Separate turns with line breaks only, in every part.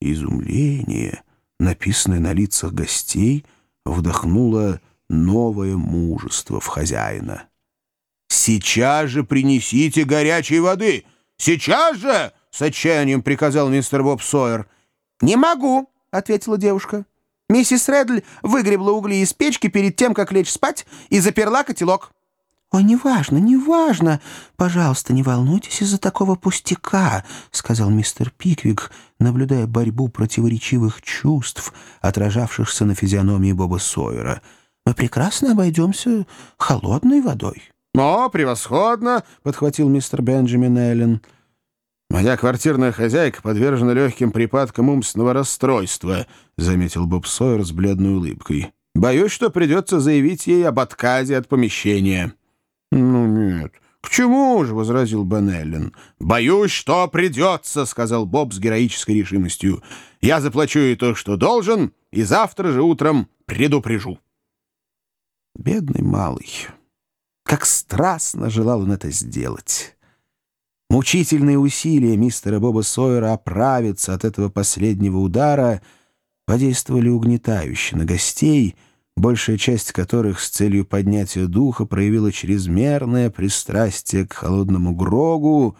Изумление, написанное на лицах гостей, вдохнуло новое мужество в хозяина. «Сейчас же принесите горячей воды! Сейчас же!» — с отчаянием приказал мистер Боб Сойер.
«Не могу!» — ответила девушка. Миссис Редль выгребла угли из печки перед тем, как лечь спать, и заперла котелок. «Ой, неважно, неважно. Пожалуйста, не волнуйтесь из-за такого пустяка», — сказал мистер Пиквик, наблюдая борьбу противоречивых чувств, отражавшихся на физиономии Боба Сойера. «Мы прекрасно обойдемся холодной водой».
«О, превосходно!» — подхватил мистер Бенджамин Эллен. «Моя квартирная хозяйка подвержена легким припадкам умственного расстройства», — заметил Боб Сойер с бледной улыбкой. «Боюсь, что придется заявить ей об отказе от помещения». «Ну нет, к чему же?» — возразил Бен Эллен. «Боюсь, что придется», — сказал Боб с героической решимостью. «Я заплачу ей то, что должен, и завтра же утром предупрежу». Бедный малый. Как страстно желал он это сделать. Мучительные усилия мистера Боба Сойера оправиться от этого последнего удара подействовали угнетающе на гостей — большая часть которых с целью поднятия духа проявила чрезмерное пристрастие к холодному грогу,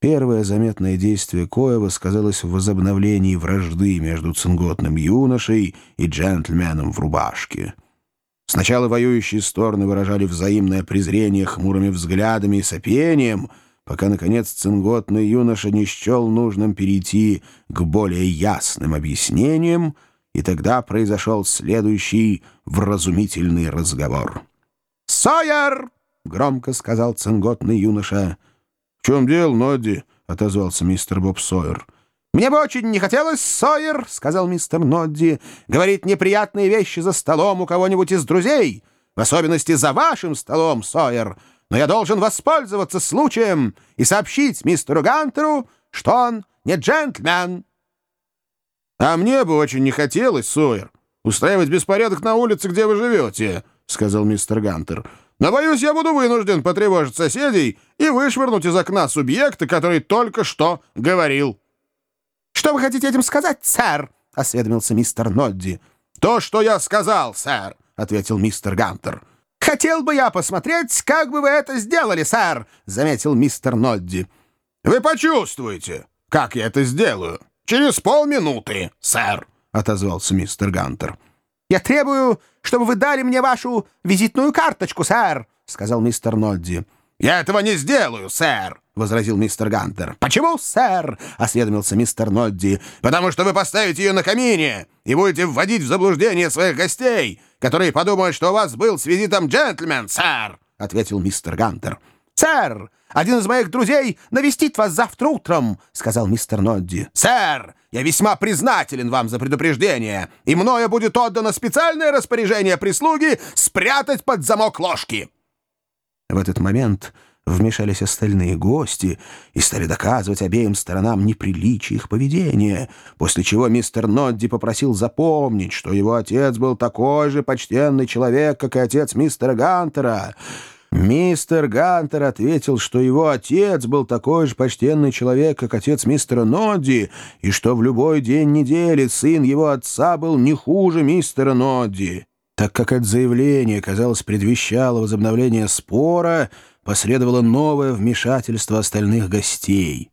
первое заметное действие Коева сказалось в возобновлении вражды между цинготным юношей и джентльменом в рубашке. Сначала воюющие стороны выражали взаимное презрение хмурыми взглядами и сопением, пока, наконец, цинготный юноша не счел нужным перейти к более ясным объяснениям, и тогда произошел следующий вразумительный разговор. «Сойер!» — громко сказал цинготный юноша. «В чем дело, Нодди?» — отозвался мистер Боб Сойер. «Мне бы очень не хотелось, Сойер, — сказал мистер Нодди, — говорить неприятные вещи за столом у кого-нибудь из друзей, в особенности за вашим столом, Сойер, но я должен воспользоваться случаем и сообщить мистеру Гантеру, что он не джентльмен». «А мне бы очень не хотелось, Сойер, устраивать беспорядок на улице, где вы живете», — сказал мистер Гантер. «Но, боюсь, я буду вынужден потревожить соседей и вышвырнуть из окна субъекта, который только что говорил».
«Что вы хотите этим сказать, сэр?» — осведомился мистер Нодди.
«То, что я сказал, сэр», — ответил мистер Гантер.
«Хотел бы я посмотреть, как бы вы это сделали, сэр», — заметил мистер Нодди.
«Вы почувствуете, как я это сделаю». «Через полминуты, сэр», — отозвался мистер Гантер.
«Я требую, чтобы вы дали мне вашу визитную карточку, сэр», — сказал мистер Нодди.
«Я этого не сделаю, сэр», — возразил мистер Гантер.
«Почему, сэр?» — осведомился мистер Нодди.
«Потому что вы поставите ее на камине и будете вводить в заблуждение своих гостей, которые подумают, что у вас был с визитом джентльмен, сэр», — ответил мистер Гантер.
«Сэр, один из моих друзей навестит вас завтра утром», — сказал мистер Нодди.
«Сэр, я весьма признателен вам за предупреждение, и мною будет отдано специальное распоряжение прислуги спрятать под замок ложки».
В этот момент вмешались остальные гости и стали доказывать обеим сторонам неприличие их поведения, после чего мистер Нодди попросил запомнить, что его отец был такой же почтенный человек, как и отец мистера Гантера — Мистер Гантер ответил, что его отец был такой же почтенный человек, как отец мистера Нодди, и что в любой день недели сын его отца был не хуже мистера Нодди. Так как это заявление, казалось, предвещало возобновление спора, последовало новое вмешательство остальных гостей.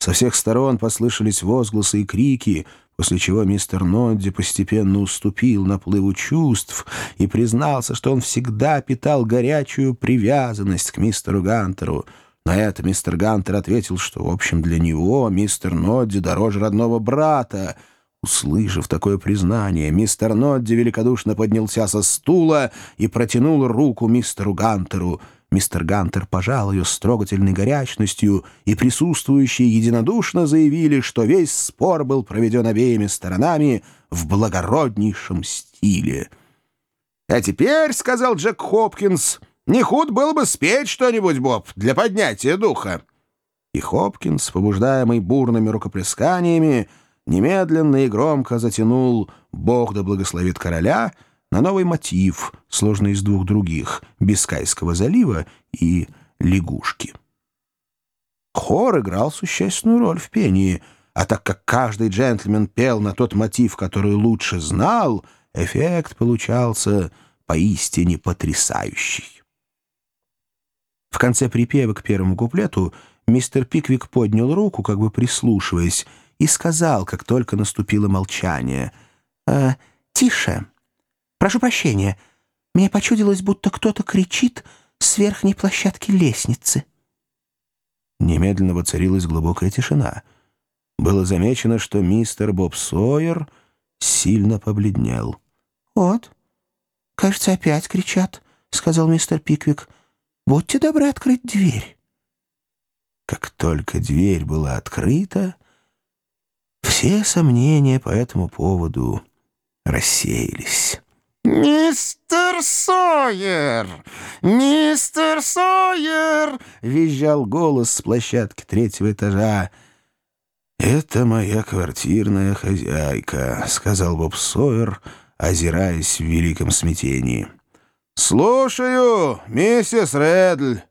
Со всех сторон послышались возгласы и крики — после чего мистер Нодди постепенно уступил наплыву чувств и признался, что он всегда питал горячую привязанность к мистеру Гантеру. На это мистер Гантер ответил, что, в общем, для него мистер Нодди дороже родного брата. Услышав такое признание, мистер Нодди великодушно поднялся со стула и протянул руку мистеру Гантеру — Мистер Гантер пожал ее с трогательной горячностью, и присутствующие единодушно заявили, что весь спор был проведен обеими сторонами в благороднейшем стиле. «А теперь, — сказал Джек Хопкинс, — не худ было бы спеть что-нибудь, Боб, для поднятия духа». И Хопкинс, побуждаемый бурными рукоплесканиями, немедленно и громко затянул «Бог да благословит короля», на новый мотив, сложный из двух других — Бискайского залива и лягушки. Хор играл существенную роль в пении, а так как каждый джентльмен пел на тот мотив, который лучше знал, эффект получался поистине потрясающий. В конце припева к первому куплету мистер Пиквик поднял руку, как бы прислушиваясь, и сказал, как только наступило молчание, «Э, «Тише. Прошу прощения. Мне почудилось, будто кто-то кричит с верхней площадки лестницы». Немедленно воцарилась глубокая тишина. Было замечено, что мистер Боб Сойер сильно побледнел. «Вот, кажется, опять кричат», — сказал мистер Пиквик. «Будьте добры открыть дверь». Как только дверь была открыта, все сомнения по этому поводу рассеялись.
«Мистер Сойер! Мистер Сойер!» — визжал голос с площадки третьего этажа.
«Это моя квартирная хозяйка», — сказал Боб Сойер, озираясь в великом смятении. «Слушаю, миссис Редль».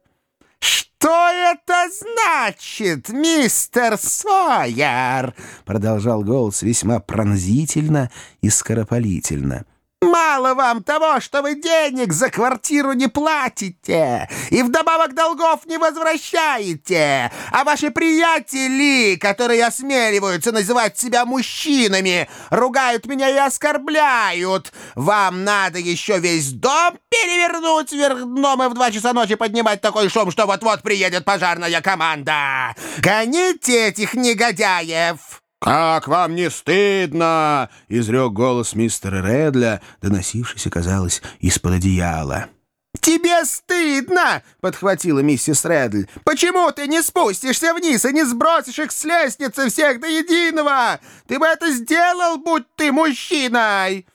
«Что это значит, мистер Сойер?» — продолжал голос весьма пронзительно и скоропалительно. Мало вам того, что вы денег за квартиру не платите и вдобавок долгов не возвращаете, а ваши приятели, которые осмеливаются называть себя мужчинами, ругают меня и оскорбляют. Вам надо еще весь дом перевернуть вверх дном и в два часа ночи поднимать такой шум, что вот-вот приедет пожарная команда. Гоните этих негодяев!»
«Как вам не стыдно!» — изрек голос мистера Редля, доносившийся, казалось, из-под одеяла.
«Тебе стыдно!» — подхватила миссис Редль. «Почему ты не спустишься вниз и не сбросишь их с лестницы всех до единого? Ты бы это сделал, будь ты мужчиной!»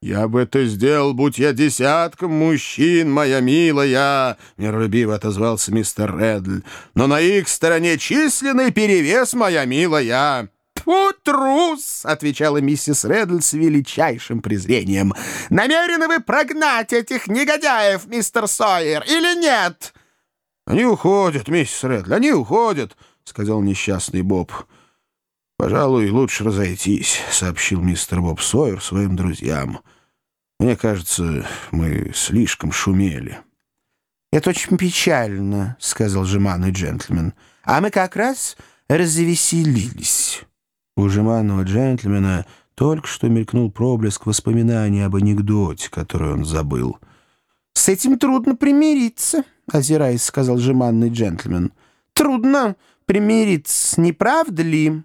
«Я бы это сделал, будь я десятком мужчин, моя милая!» — миролюбиво отозвался мистер Редль. «Но на их стороне численный перевес, моя милая!»
«Тьфу, трус!» — отвечала миссис Реддл с величайшим презрением. «Намерены вы прогнать этих негодяев, мистер Сойер, или нет?»
«Они уходят, миссис Реддл, они уходят», — сказал несчастный Боб. «Пожалуй, лучше разойтись», — сообщил мистер Боб Сойер своим друзьям. «Мне кажется, мы слишком шумели».
«Это очень печально», — сказал жеманный джентльмен. «А мы как раз развеселились».
У жеманного джентльмена только что мелькнул проблеск воспоминаний об анекдоте, который он забыл.
«С этим трудно примириться», — озираясь, сказал жеманный джентльмен. «Трудно примириться, не правда ли?»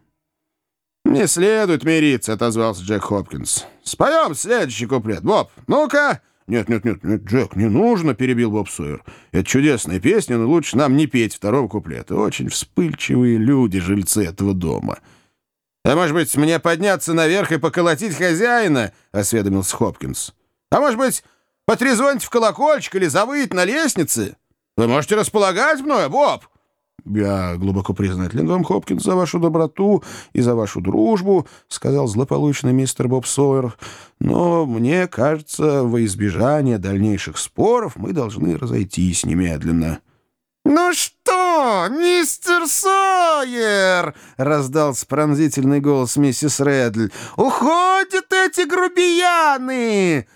«Не следует мириться», — отозвался Джек Хопкинс. «Споем следующий куплет. Боб, ну-ка!» «Нет, нет, нет, нет, Джек, не нужно», — перебил Боб Сойер. «Это чудесная песня, но лучше нам не петь второго куплета. Очень вспыльчивые люди, жильцы этого дома». «А может быть, мне подняться наверх и поколотить хозяина?» — осведомился Хопкинс. «А может быть, потрезвонить в колокольчик или завыть на лестнице? Вы можете располагать мною, Боб?» «Я глубоко признателен вам, Хопкинс, за вашу доброту и за вашу дружбу», — сказал злополучный мистер Боб Сойер. «Но мне кажется, во избежание дальнейших споров мы должны разойтись немедленно».
«Ну что, мистер Сойер!» — раздался пронзительный голос миссис Редль. «Уходят эти грубияны!»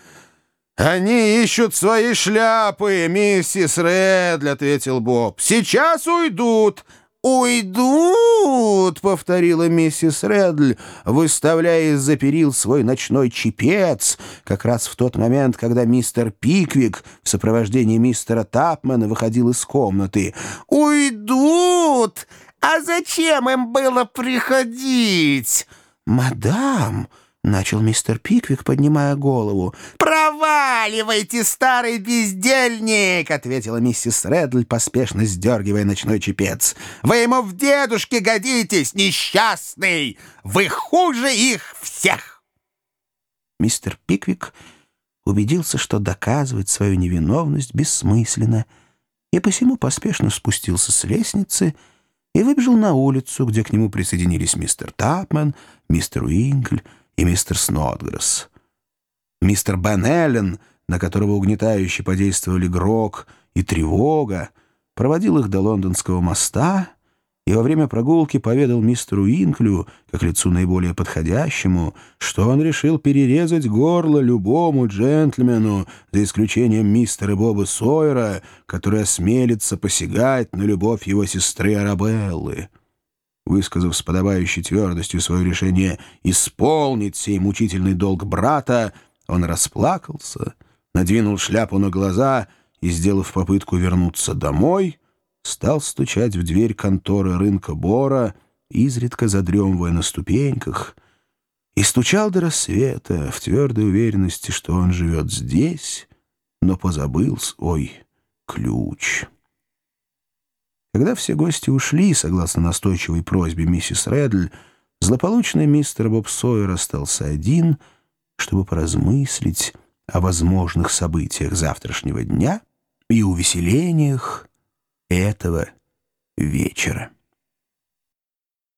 «Они ищут свои шляпы, миссис Редль», — ответил Боб. «Сейчас уйдут».
«Уйдут!» — повторила миссис Редль, выставляя из-за перил свой ночной чепец, как раз в тот момент, когда мистер Пиквик в сопровождении мистера Тапмана выходил из комнаты. «Уйдут! А зачем им было приходить?» «Мадам!» — начал мистер Пиквик, поднимая голову. «Проваливайте, старый бездельник!» — ответила миссис Реддль, поспешно сдергивая ночной чепец. «Вы ему в дедушке годитесь, несчастный! Вы хуже их всех!» Мистер Пиквик убедился, что доказывать свою невиновность бессмысленно, и посему поспешно спустился с лестницы и выбежал на улицу, где к нему присоединились мистер Тапмен, мистер Уинкль, и мистер Снотгресс. Мистер Бен Эллен, на которого угнетающе подействовали грок и тревога, проводил их до лондонского моста
и во время прогулки поведал мистеру Инклю, как лицу наиболее подходящему, что он решил перерезать горло любому джентльмену, за исключением мистера Боба Сойера, который осмелится посягать на любовь его сестры Арабеллы. Высказав с подобающей твердостью свое решение исполнить сей мучительный долг брата, он расплакался, надвинул шляпу на глаза и, сделав попытку вернуться домой, стал стучать в дверь конторы рынка Бора, изредка задремывая на ступеньках, и стучал до рассвета в твердой уверенности, что он живет здесь, но позабыл свой ключ. Когда все гости ушли, согласно настойчивой просьбе миссис Реддль, злополучный мистер Боб Сойер остался один, чтобы поразмыслить о возможных событиях завтрашнего дня и увеселениях этого вечера.